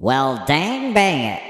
Well, dang bang it.